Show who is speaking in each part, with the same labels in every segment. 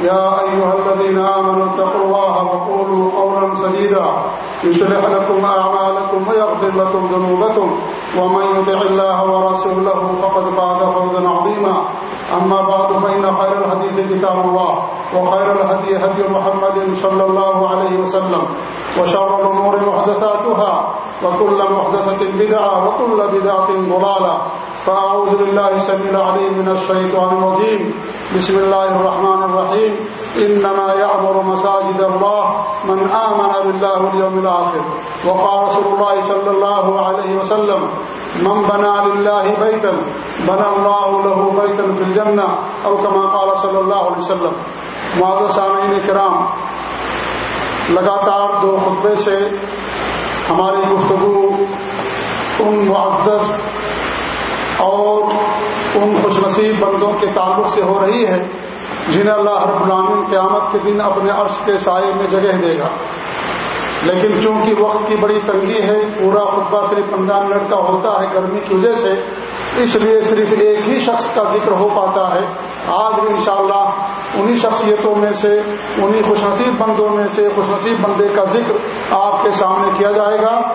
Speaker 1: يا أيها الذين آمنوا اتقوا الله وقولوا قولا سديدا. يشرح لكم أعمالكم ويغفر لكم ذنوبكم. ومن يطع الله ورسوله فقد فاز فوزا عظيما. أما بعد، فإن خير الحديث كتاب الله، وخير الهدي هدي محمد صلى الله عليه وسلم، وشر الأمور محدثاتها، وكل محدثة بدعة، وكل بدعة ضلالة. فأعوذ بالله سميع العليم من الشيطان الرجيم. بسم الله الرحمن الرحيم. إنما يعمر مساجد الله من آمن بالله واليوم الآخر. وقال رسول الله صلى الله عليه وسلم، من بنى لله بيتا بنى الله له بيتا في الجنة أو كما قال صلى الله عليه وسلم. معذر سامعین کرام، لگاتار دو خطبے سے ہماری گفتگو ان معزز اور ان خوش نصیب بندوں کے تعلق سے ہو رہی ہے جنہیں اللہ رب العالمین قیامت کے دن اپنے عرش کے سائے میں جگہ دے گا۔ لیکن چونکہ وقت کی بڑی تنگی ہے، پورا خطبہ صرف پندرہ منٹ کا ہوتا ہے گرمی کی وجہ سے، اس لیے صرف ایک ہی شخص کا ذکر ہو پاتا ہے۔ آج بھی انشاءاللہ انہی شخصیتوں میں سے، انہی خوش نصیب بندوں میں سے خوش نصیب بندے کا ذکر آپ کے سامنے کیا جائے گا۔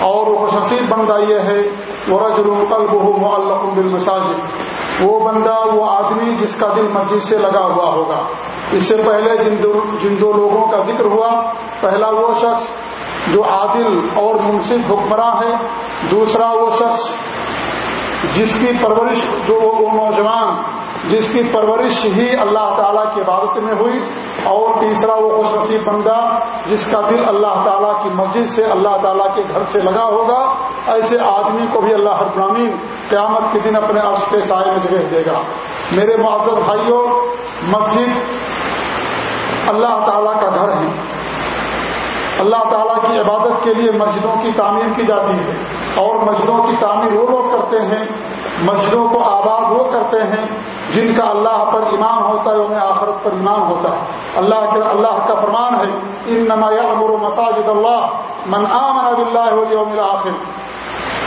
Speaker 1: اور وہ خوش نصیب بندہ یہ ہے وہ رجر القلب ہو معلق بالمساجد۔ وہ بندہ، وہ آدمی جس کا دل مسجد سے لگا ہوا ہوگا۔ اس سے پہلے جن دو جن دو لوگوں کا ذکر ہوا، پہلا وہ شخص جو عادل اور منصف حکمراں ہے، دوسرا وہ شخص جس کی پرورش جو وہ نوجوان جس کی پرورش ہی اللہ تعالیٰ کی عبادت میں ہوئی اور تیسرا وہ خوش نصیب بندہ جس کا دل اللہ تعالیٰ کی مسجد سے اللہ تعالیٰ کے گھر سے لگا ہوگا، ایسے آدمی کو بھی اللہ حرامین قیامت کے دن اپنے عرش کے سائے میں جگہ دے گا۔ میرے معذر بھائیوں، مسجد اللہ تعالیٰ کا گھر ہے۔ اللہ تعالیٰ کی عبادت کے لیے مسجدوں کی تعمیر کی جاتی ہے اور مسجدوں کی تعمیر وہ لوگ کرتے ہیں، مسجدوں کو آباد وہ کرتے ہیں جن کا اللہ پر ایمان ہوتا ہے انہیں آخرت پر ایمان ہوتا ہے۔ اللہ کے اللہ کا فرمان ہے ان نمایاں امر مساجد اللہ من آمن اللہ یوم آخر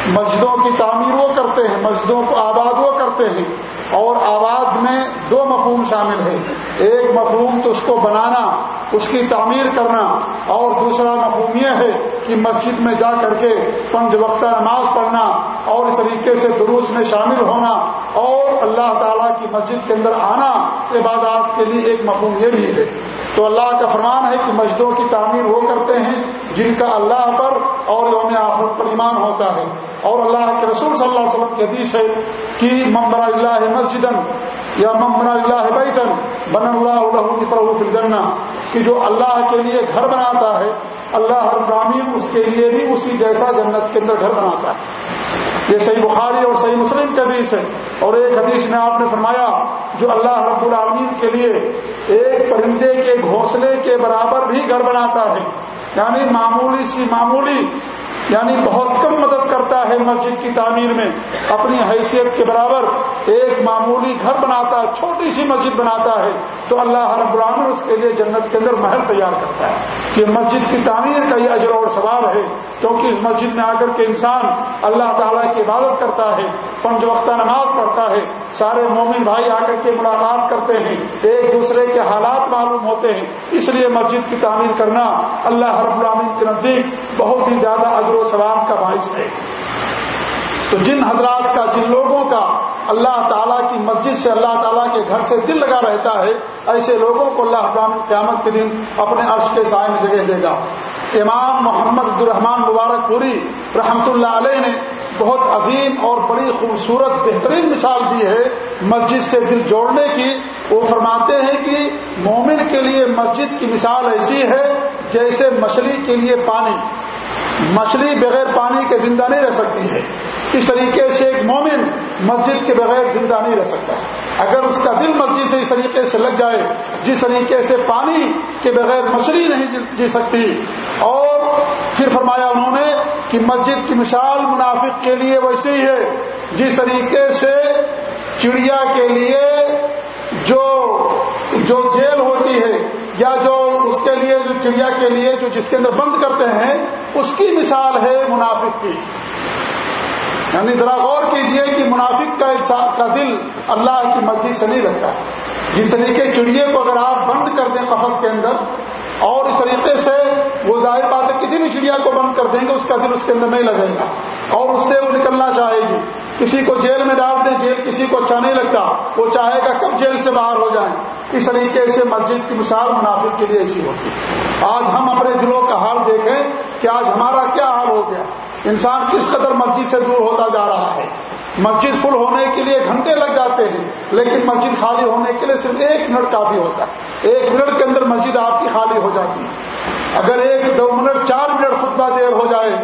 Speaker 1: مسجدوں کی تعمیر وہ کرتے ہیں مسجدوں کو آباد وہ کرتے ہیں۔ اور آواز میں دو مفہوم شامل ہے ایک مفہوم تو اس کو بنانا، اس کی تعمیر کرنا، اور دوسرا مفہوم یہ ہے کہ مسجد میں جا کر کے پنج وقتہ نماز پڑھنا اور اس طریقے سے دروس میں شامل ہونا اور اللہ تعالیٰ کی مسجد کے اندر آنا عبادات کے لیے ایک مفہوم یہ بھی ہے۔ تو اللہ کا فرمان ہے کہ مسجدوں کی تعمیر وہ کرتے ہیں جن کا اللہ پر اور یوم آخرت پر ایمان ہوتا ہے۔ اور اللہ کے رسول صلی اللہ علیہ وسلم کی حدیث ہے کہ ممبر اللہ مسجد یا ممبر اللہ بیتن بن اللہ فروف الجنہ۔ کہ جو اللہ کے لیے گھر بناتا ہے، اللہ ہر اس کے لیے بھی اسی جیسا جنت کے اندر گھر بناتا ہے۔ یہ صحیح بخاری اور صحیح مسلم کی حدیث ہے اور ایک حدیث میں آپ نے فرمایا جو اللہ رب العالمین کے لیے ایک پرندے کے گھونسلے کے برابر بھی گھر بناتا ہے یعنی معمولی سی معمولی یعنی بہت کم مدد کرتا ہے مسجد کی تعمیر میں، اپنی حیثیت کے برابر ایک معمولی گھر بناتا ہے چھوٹی سی مسجد بناتا ہے، تو اللہ ہر براہن اس کے لیے جنت کے اندر محل تیار کرتا ہے۔ کہ مسجد کی تعمیر کا یہ اجر اور ثواب ہے، کیونکہ اس مسجد میں آ کر کے انسان اللہ تعالیٰ کی عبادت کرتا ہے، پنج وقتہ نماز پڑھتا ہے، سارے مومن بھائی آ کر کے ملاقات کرتے ہیں، ایک دوسرے کے حالات معلوم ہوتے ہیں۔ اس لیے مسجد کی تعمیر کرنا اللہ ہر العالمین کے نزدیک بہت ہی زیادہ اجر و ثواب کا باعث ہے۔ تو جن حضرات کا، جن لوگوں کا اللہ تعالیٰ کی مسجد سے اللہ تعالیٰ کے گھر سے دل لگا رہتا ہے، ایسے لوگوں کو اللہ قیامت کے دن اپنے عرش کے سائے میں جگہ دے گا۔ امام محمد الرحمان مبارک پوری رحمت اللہ علیہ نے بہت عظیم اور بڑی خوبصورت بہترین مثال دی ہے مسجد سے دل جوڑنے کی۔ وہ فرماتے ہیں کہ مومن کے لیے مسجد کی مثال ایسی ہے جیسے مچھلی کے لیے پانی۔ مچھلی بغیر پانی کے زندہ نہیں رہ سکتی ہے۔ اس طریقے سے ایک مومن مسجد کے بغیر زندہ نہیں رہ سکتا۔ اگر اس کا دل مسجد سے اس طریقے سے لگ جائے، جس طریقے سے پانی کے بغیر مچھلی نہیں جی سکتی، اور پھر فرمایا انہوں نے کہ مسجد کی مثال منافق کے لیے ویسے ہی ہے۔ جس طریقے سے چڑیا کے لیے جو جو جیل ہوتی ہے یا جو اس کے لیے جو چڑیا کے لیے جو جس کے اندر بند کرتے ہیں، اس کی مثال ہے منافق کی۔ یعنی ذرا غور کیجیے کہ منافق کا دل اللہ کی مرضی سے نہیں رکھتا جس طریقے چڑیے کو اگر آپ بند کر دیں قفص کے اندر اور اس طریقے سے وہ ظاہر بات ہے، کسی بھی چڑیا کو بند کر دیں گے، اس کا دل اس کے اندر نہیں لگے گا۔ اور اس سے وہ نکلنا چاہے گی۔ کسی کو جیل میں ڈال دیں، جیل کسی کو اچھا نہیں لگتا۔ وہ چاہے گا کب جیل سے باہر ہو جائیں۔ اس طریقے سے مسجد کی مثال منافق کے لیے ایسی ہوتی آج ہم اپنے دلوں کا حال دیکھیں کہ آج ہمارا کیا حال ہو گیا۔ انسان کس قدر مسجد سے دور ہوتا جا رہا ہے۔ مسجد فل ہونے کے لیے گھنٹے لگ جاتے ہیں، لیکن مسجد خالی ہونے کے لیے صرف ایک منٹ کافی ہوتا ہے۔ ایک منٹ کے اندر مسجد آپ کی خالی ہو جاتی ہے۔ اگر ایک دو منٹ، چار منٹ خطبہ دیر ہو جائے،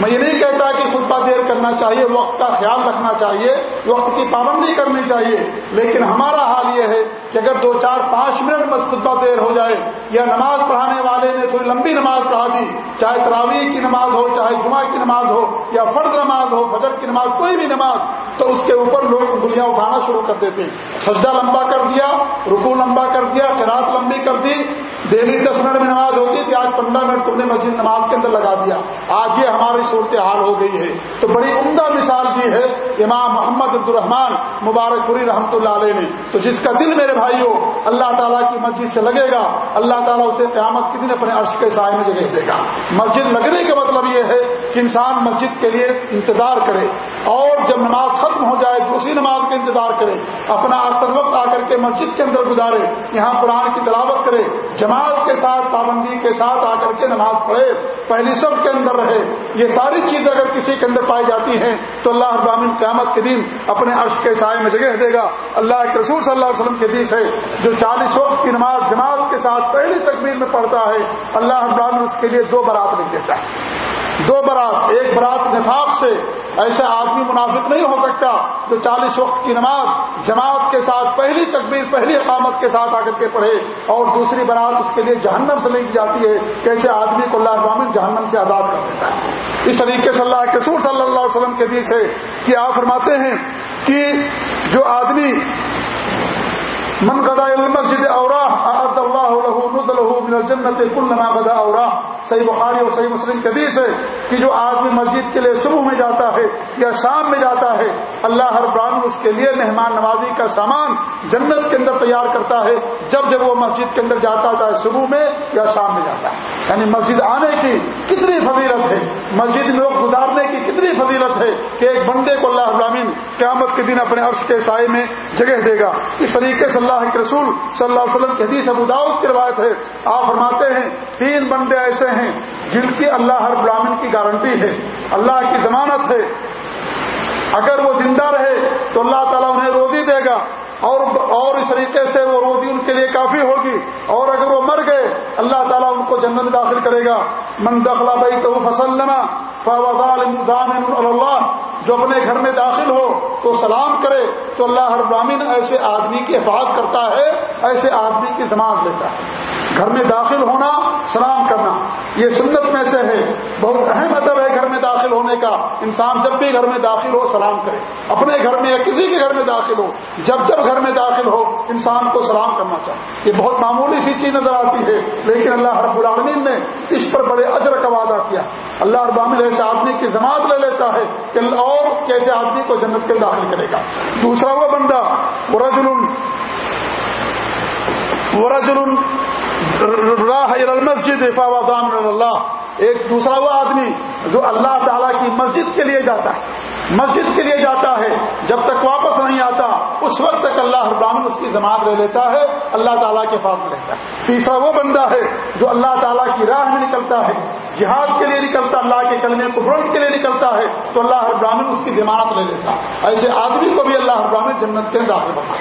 Speaker 1: میں یہ نہیں کہتا کہ خطبہ دیر کرنا چاہیے، وقت کا خیال رکھنا چاہیے، وقت کی پابندی کرنی چاہیے، لیکن ہمارا حال یہ ہے کہ اگر دو، چار، پانچ منٹ میں خطبہ دیر ہو جائے، یا نماز پڑھانے والے نے کوئی لمبی نماز پڑھا دی، چاہے تراویح کی نماز ہو، چاہے جمعہ کی نماز ہو، یا فرد نماز ہو، فجر کی نماز، کوئی بھی نماز، تو اس کے اوپر لوگ دنیا اٹھانا شروع کر دیتے۔ سجدہ لمبا کر دیا رکو لمبا کر دیا چراط لمبی کر دی ڈیلی دس منٹ میں نماز ہوتی تھی، آج پندرہ منٹ تم نے مسجد نماز کے اندر لگا دیا۔ آج یہ ہماری صورتحال ہو گئی ہے۔ تو بڑی عمدہ مثال دی ہے امام محمد عبد الرحمان مبارک پوری رحمۃ اللہ علیہ نے۔ تو جس کا دل میرے بھائی ہو اللہ تعالیٰ کی مسجد سے لگے گا، اللہ تعالیٰ اسے قیامت کے دن اپنے عرش کے سائے میں جگہ دے گا۔ مسجد لگنے کا مطلب یہ ہے کہ انسان مسجد کے لیے انتظار کرے اور جب نماز ختم ہو جائے دوسری نماز کا انتظار کرے، اپنا اکثر وقت آ کر کے مسجد کے اندر گزارے، یہاں قرآن کی تلاوت کرے، جماعت کے ساتھ، پابندی کے ساتھ آ کر کے نماز پڑھے، پہلی سب کے اندر رہے۔ یہ ساری چیزیں اگر کسی کے اندر پائی جاتی ہیں تو اللہ ابامن قیامت کے دن اپنے عرش کے سائے میں جگہ دے گا۔ اللہ کے رسول صلی اللہ علیہ وسلم کے دیش ہے، جو چالیس وقت کی نماز جماعت کے ساتھ پہلی تکبیر میں پڑھتا ہے، اللہ ابامن اس کے لیے دو برات لکھ دیتا۔ ہے دو برات، ایک برات نفاق سے ایسا آدمی منافق نہیں ہو سکتا جو چالیس وقت کی نماز جماعت کے ساتھ پہلی تکبیر، پہلی اقامت کے ساتھ آ کر کے پڑھے اور دوسری برات اس کے لیے جہنم سے لے جاتی ہے، کیسے آدمی کو اللہ ابامن جہنم سے آزاد کر دیتا ہے۔ اس طریقے سے اللہ کے سور صلی اللہ علیہ وسلم کے دل سے کہ آپ فرماتے ہیں کہ جو آدمی من گدا المسجد اورا احد اللہ له نزله من الجنت كلما غدا اورا۔ صحیح بخاری اور صحیح مسلم کے حدیث ہے کہ جو آدمی مسجد کے لیے صبح میں جاتا ہے یا شام میں جاتا ہے، اللہ ہر براہن اس کے لیے مہمان نوازی کا سامان جنت کے اندر تیار کرتا ہے۔ جب جب وہ مسجد کے اندر جاتا ہے صبح میں یا شام میں جاتا ہے۔ یعنی مسجد آنے کی کتنی فضیلت ہے؟ مسجد میں وقت گزارنے کی کتنی فضیلت ہے کہ ایک بندے کو اللہ ابراہین قیامت کے دن اپنے عرش کے سائے میں جگہ دے گا۔ اس طریقے سے اللہ کے رسول صلی اللہ علیہ وسلم کی حدیث ابو داؤد کی روایت ہے۔ آپ فرماتے ہیں، تین بندے ایسے ہیں، جن کی اللہ ہر برامن کی گارنٹی ہے، اللہ کی ضمانت ہے۔ اگر وہ زندہ رہے تو اللہ تعالیٰ انہیں روزی دے گا، اور اور اس طریقے سے وہ روزی ان کے لیے کافی ہوگی۔ اور اگر وہ مر گئے، اللہ تعالیٰ ان کو جنت میں داخل کرے گا۔ من دخلا بھائی تو فصل لینا اللہ۔ جو اپنے گھر میں داخل ہو تو سلام کرے۔ تو اللہ ہر برامین ایسے آدمی کی حفاظت کرتا ہے، ایسے آدمی کی زمانت لیتا ہے۔ گھر میں داخل ہونا، سلام کرنا۔ یہ سنت میں سے ہے۔ بہت اہم ادب ہے گھر میں داخل ہونے کا۔ انسان جب بھی گھر میں داخل ہو، سلام کرے۔ اپنے گھر میں یا کسی کے گھر میں داخل ہو، جب جب گھر میں داخل ہو، انسان کو سلام کرنا چاہیے۔ یہ بہت معمولی سی چیز نظر آتی ہے، لیکن اللہ رب العالمین نے اس پر بڑے اجر کا وعدہ کیا۔ اللہ ابامل ایسے آدمی کی زماعت لے لیتا ہے کہ اور کیسے آدمی کو جنت کے داخل کرے گا۔ دوسرا وہ بندہ ورجل ورجل راہ المسجد اللہ۔ ایک دوسرا وہ آدمی جو اللہ تعالیٰ کی مسجد کے لیے جاتا ہے۔ مسجد کے لیے جاتا ہے، جب تک واپس نہیں آتا، اس وقت تک اللہ ابراہن اس کی جماعت لے لیتا ہے، اللہ تعالیٰ کے پاس رہتا ہے۔ تیسرا وہ بندہ ہے جو اللہ تعالیٰ کی راہ میں نکلتا ہے۔ جہاد کے لیے نکلتا، اللہ کے کلمے کو برنٹ کے لیے نکلتا ہے، تو اللہ ابراہین اس کی ضمانت لے لیتا۔ ایسے آدمی کو بھی اللہ ابراہین جنت کے داخل بنا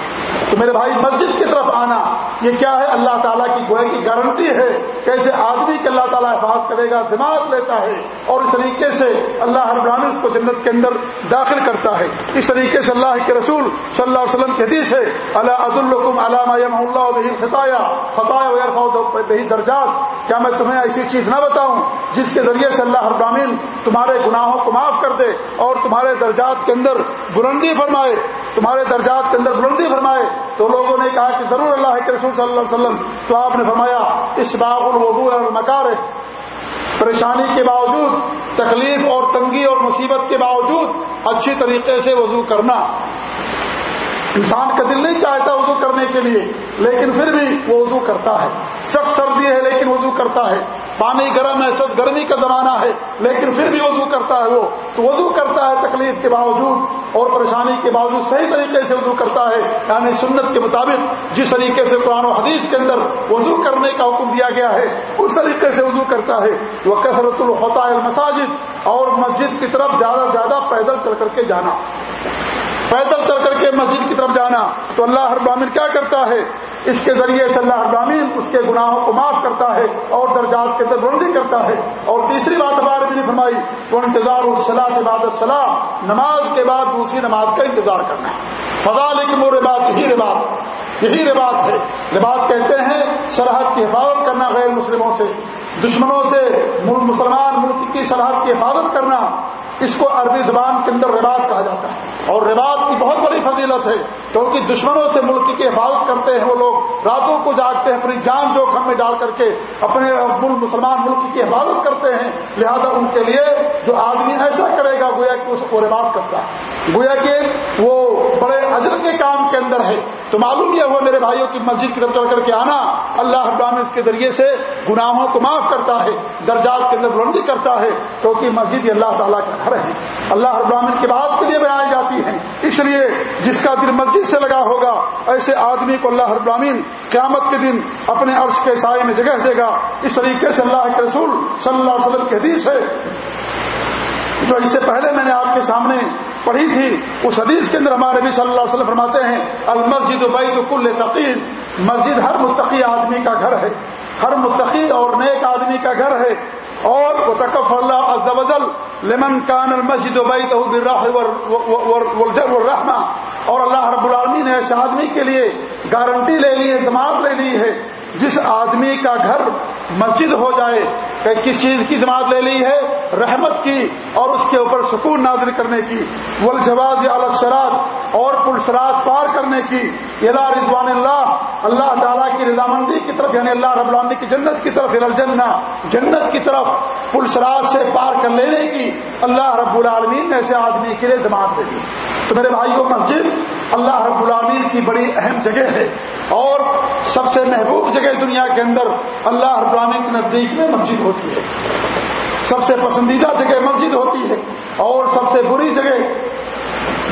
Speaker 1: تو میرے بھائی، مسجد کی طرف آنا، یہ کیا ہے؟ اللہ تعالیٰ کی گوئے کی گارنٹی ہے کیسے آدمی کے اللہ تعالیٰ حفاظ کرے گا، ضمانت لیتا ہے اور اس طریقے سے اللہ ابراہین اس کو جنت کے اندر داخل کرتا ہے۔ اس طریقے سے اللہ کے رسول صلی اللہ علیہ وسلم کے حدیث ہے اللہ عد الحکم علامہ اللہ بہی فتایا فتح بہی درجات کیا میں تمہیں ایسی چیز نہ بتاؤں جس کے ذریعے سے اللہ ابراہین تمہارے گناہوں کو معاف کر دے اور تمہارے درجات کے اندر بلندی فرمائے، تمہارے درجات کے اندر بلندی فرمائے؟ تو لوگوں نے کہا کہ ضرور اللہ کے رسول صلی اللہ علیہ وسلم، تو آپ نے فرمایا اس باغ الوضو المکار پریشانی کے باوجود، تکلیف اور تنگی اور مصیبت کے باوجود اچھی طریقے سے وضو کرنا۔ انسان کا دل نہیں چاہتا وضو کرنے کے لیے، لیکن پھر بھی وہ وضو کرتا ہے۔ سخت سردی ہے لیکن وضو کرتا ہے۔ پانی گرم ہے سب گرمی کا زمانہ ہے، لیکن پھر بھی وضو کرتا ہے وہ۔ تو وضو کرتا ہے تکلیف کے باوجود اور پریشانی کے باوجود صحیح طریقے سے وضو کرتا ہے۔ یعنی سنت کے مطابق جس طریقے سے قرآن و حدیث کے اندر وضو کرنے کا حکم دیا گیا ہے، اس طریقے سے وضو کرتا ہے۔ وہ کثرت الخطا المساجد اور مسجد کی طرف زیادہ سے زیادہ پیدل چل کر کے جانا۔ پیدل چل کر کے مسجد کی طرف جانا۔ تو اللہ ہر کیا کرتا ہے؟ اس کے ذریعے سے اللہ ابامین اس کے گناہوں کو معاف کرتا ہے اور درجات کے اندر بلندی کرتا ہے۔ اور تیسری بات ہمارے بھی فرمائی تو انتظار الصلاح کے بعد السلام، نماز کے بعد دوسری نماز کا انتظار کرنا۔ فضا لیکن وہ ربات یہی ربات یہی ربات ہے۔ ربات کہتے ہیں سرحد کی حفاظت کرنا غیر مسلموں سے، دشمنوں سے مسلمان ملک کی سرحد کی حفاظت کرنا۔ اس کو عربی زبان کے اندر رباط کہا جاتا ہے۔ اور رباط کی بہت بڑی فضیلت ہے، کیونکہ دشمنوں سے ملک کی حفاظت کرتے ہیں وہ لوگ، راتوں کو جاگتے ہیں، اپنی جان جوخم میں ڈال کر کے اپنے ملک مسلمان ملک کی حفاظت کرتے ہیں۔ لہذا ان کے لیے جو آدمی ایسا کرے گا، گویا کہ اس کو رباط کرتا ہے۔ گویا کہ وہ بڑے اجر کے کام کے اندر ہے۔ تو معلوم یہ ہوا میرے بھائیوں کی مسجد کی طرف چڑھ کر کے آنا اللہ ابراہم اس کے ذریعے سے گناہوں کو معاف کرتا ہے، درجات کے اندر بلندی کرتا ہے، کیونکہ مسجد یہ اللہ تعالیٰ کا گھر ہے۔ اللہ ابراہین کی بات کے لیے بنائی جاتی ہیں اس لیے جس کا دل مسجد سے لگا ہوگا، ایسے آدمی کو اللہ ابراہین قیامت کے دن اپنے عرش کے سائے میں جگہ دے گا۔ اس طریقے سے اللہ کے رسول صلی اللہ علیہ وسلم کے حدیث ہے۔ جو اس سے پہلے میں نے آپ کے سامنے پڑھی تھی اس حدیث کے اندر ہمارے بھی صلی اللہ علیہ وسلم فرماتے ہیں، المسجد بیت کل تقین، مسجد ہر متقی آدمی کا گھر ہے۔ ہر متقی اور نیک آدمی کا گھر ہے۔ اور وہ تکف اللہ ازل لمن کان المسجد بیت الرحمہ اور اللہ رب العالمین نے ایسے آدمی کے لیے گارنٹی لے لی ہے ضمانت لے لی ہے۔ جس آدمی کا گھر مسجد ہو جائے کہ کس چیز کی جماعت لے لی ہے، رحمت کی اور اس کے اوپر سکون نازل کرنے کی ولجواز الشرات اور پلسرات پار کرنے کی ادا رضوان اللہ اللہ تعالیٰ کی رضامندی کی طرف یعنی اللہ رب العالمین کی جنت کی طرف الجنہ، جنت کی طرف پلسرات سے پار کر لینے کی اللہ رب العالمین نے ایسے آدمی کے لیے جماعت دے دی۔ تو میرے بھائیوں مسجد اللہ رب العالمین کی بڑی اہم جگہ ہے اور سب سے محبوب جگہ دنیا کے اندر اللہ ابراہین کے نزدیک میں مسجد ہوتی ہے۔ سب سے پسندیدہ جگہ مسجد ہوتی ہے اور سب سے بری جگہ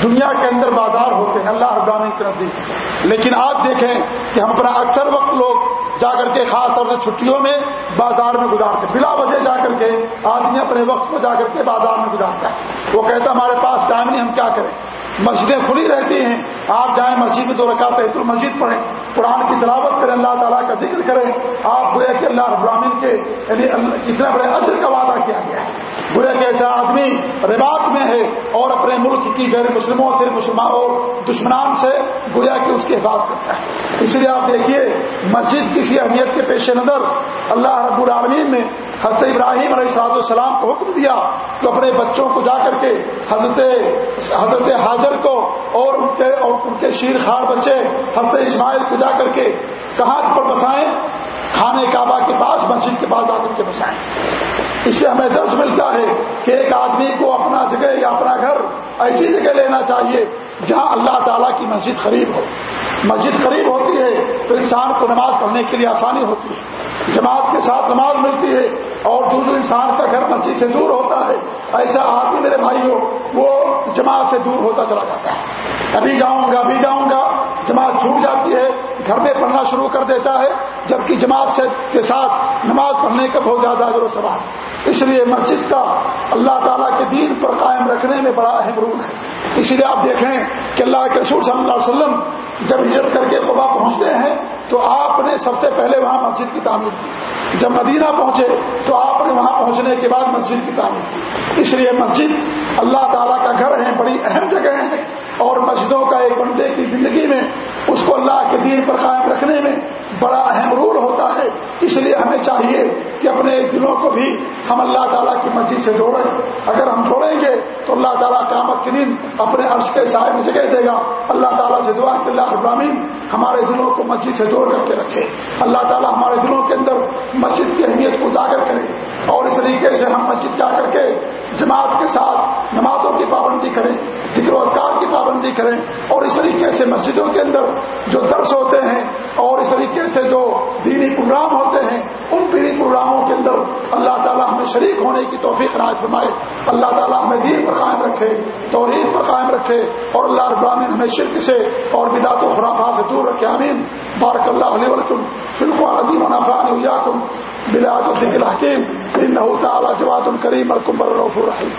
Speaker 1: دنیا کے اندر بازار ہوتے ہیں اللہ ابراہین کے نزدیک۔ لیکن آج دیکھیں کہ ہم اپنا اکثر وقت لوگ جا کر کے خاص طور سے چھٹیوں میں بازار میں گزارتے بلا وجہ جا کر کے آدمی اپنے وقت کو جا کر کے بازار میں گزارتا ہے۔ وہ کہتا ہمارے پاس ٹائم نہیں، ہم کیا کریں؟ مسجدیں کھلی رہتی ہیں۔ آپ جائیں مسجد میں دو رکھاتے تو مسجد پڑھیں۔ قرآن کی تلاوت کریں، اللہ تعالیٰ کا ذکر کریں۔ آپ برے کہ اللہ ابراہین کے یعنی کتنا بڑے اثر کا وعدہ کیا گیا ہے۔ برے کہ ایسا آدمی رباط میں ہے اور اپنے ملک کی غیر مسلموں سے مسلمان اور دشمنان سے گویا کہ اس کی حفاظت کرتا ہے۔ اس لیے آپ دیکھیے، مسجد کسی اہمیت کے پیش نظر اللہ رب العالمین نے حضرت ابراہیم علیہ صاحب السلام کو حکم دیا تو اپنے بچوں کو جا کر کے حضرت حضرت حاضر کو اور ان کے، اور ان کے شیر خار بچے حضرت اسماعیل کو جا کر کے کہاں پر بسائیں کھانے کعبہ کے پاس، مسجد کے پاس جا کر کے بسائیں اس سے ہمیں درس ملتا ہے کہ ایک آدمی کو اپنا جگہ یا اپنا گھر ایسی جگہ لینا چاہیے جہاں اللہ تعالیٰ کی مسجد قریب ہو۔ مسجد قریب ہوتی ہے تو انسان کو نماز پڑھنے کے لیے آسانی ہوتی ہے۔ جماعت کے ساتھ نماز ملتی ہے اور جو جو انسان کا گھر مسجد سے دور ہوتا ہے، ایسا آدمی میرے بھائی ہو، وہ جماعت سے دور ہوتا چلا جاتا ہے۔ ابھی جاؤں گا، ابھی جاؤں گا، جماعت چھوٹ جاتی گھر میں پڑھنا شروع کر دیتا ہے، جبکہ جماعت سے کے ساتھ نماز پڑھنے کا بہت زیادہ ضرور سوال اس لیے مسجد کا اللہ تعالیٰ کے دین پر قائم رکھنے میں بڑا اہم رول ہے۔ اس لیے آپ دیکھیں کہ اللہ کے رسول صلی اللہ علیہ وسلم جب ہجرت کر کے قبا پہنچتے ہیں، تو آپ نے سب سے پہلے وہاں مسجد کی تعمیر کی۔ جب مدینہ پہنچے، تو آپ نے وہاں پہنچنے کے بعد مسجد کی تعمیر کی۔ اس لیے مسجد اللہ تعالیٰ کا گھر ہے، بڑی اہم جگہ ہے اور مسجدوں کا ایک بندے کی زندگی میں اس کو اللہ کے دین پر قائم رکھنے میں بڑا اہم رول ہوتا اس لیے ہمیں چاہیے کہ اپنے دلوں کو بھی ہم اللہ تعالیٰ کی مسجد سے جوڑیں۔ اگر ہم جوڑیں گے تو اللہ تعالیٰ قیامت کے دن اپنے عرش کے صاحب جگہ دے گا، اللہ تعالیٰ سے دعا کہ اللہ ابراہین ہمارے دلوں کو مسجد سے جوڑ کر کے رکھے۔ اللہ تعالیٰ ہمارے دلوں کے اندر مسجد کی اہمیت کو اجاگر کرے۔ اور اس طریقے سے ہم مسجد جا کر کے جماعت کے ساتھ نمازوں کی پابندی کریں، ذکر و اذکار کی پابندی کریں۔ اور اس طریقے سے مسجدوں کے اندر جو درس ہوتے ہیں اور اس طریقے سے جو دینی پروگرام ہوتے ہیں، ان دینی پروگراموں کے اندر اللہ تعالیٰ ہمیں شریک ہونے کی توفیق راج فرمائے۔ اللہ تعالیٰ ہمیں دین پر قائم رکھے، توحید پر قائم رکھے اور اللہ ابراہین ہمیں شرک سے اور بدعت و خرافات سے دور رکھے امین بارک اللہ علیہ ولکم فلق عدیم ونافع بلاد الحکیم۔ ان تعالیٰ جواد الکریم الکمبر الرف الرحیم۔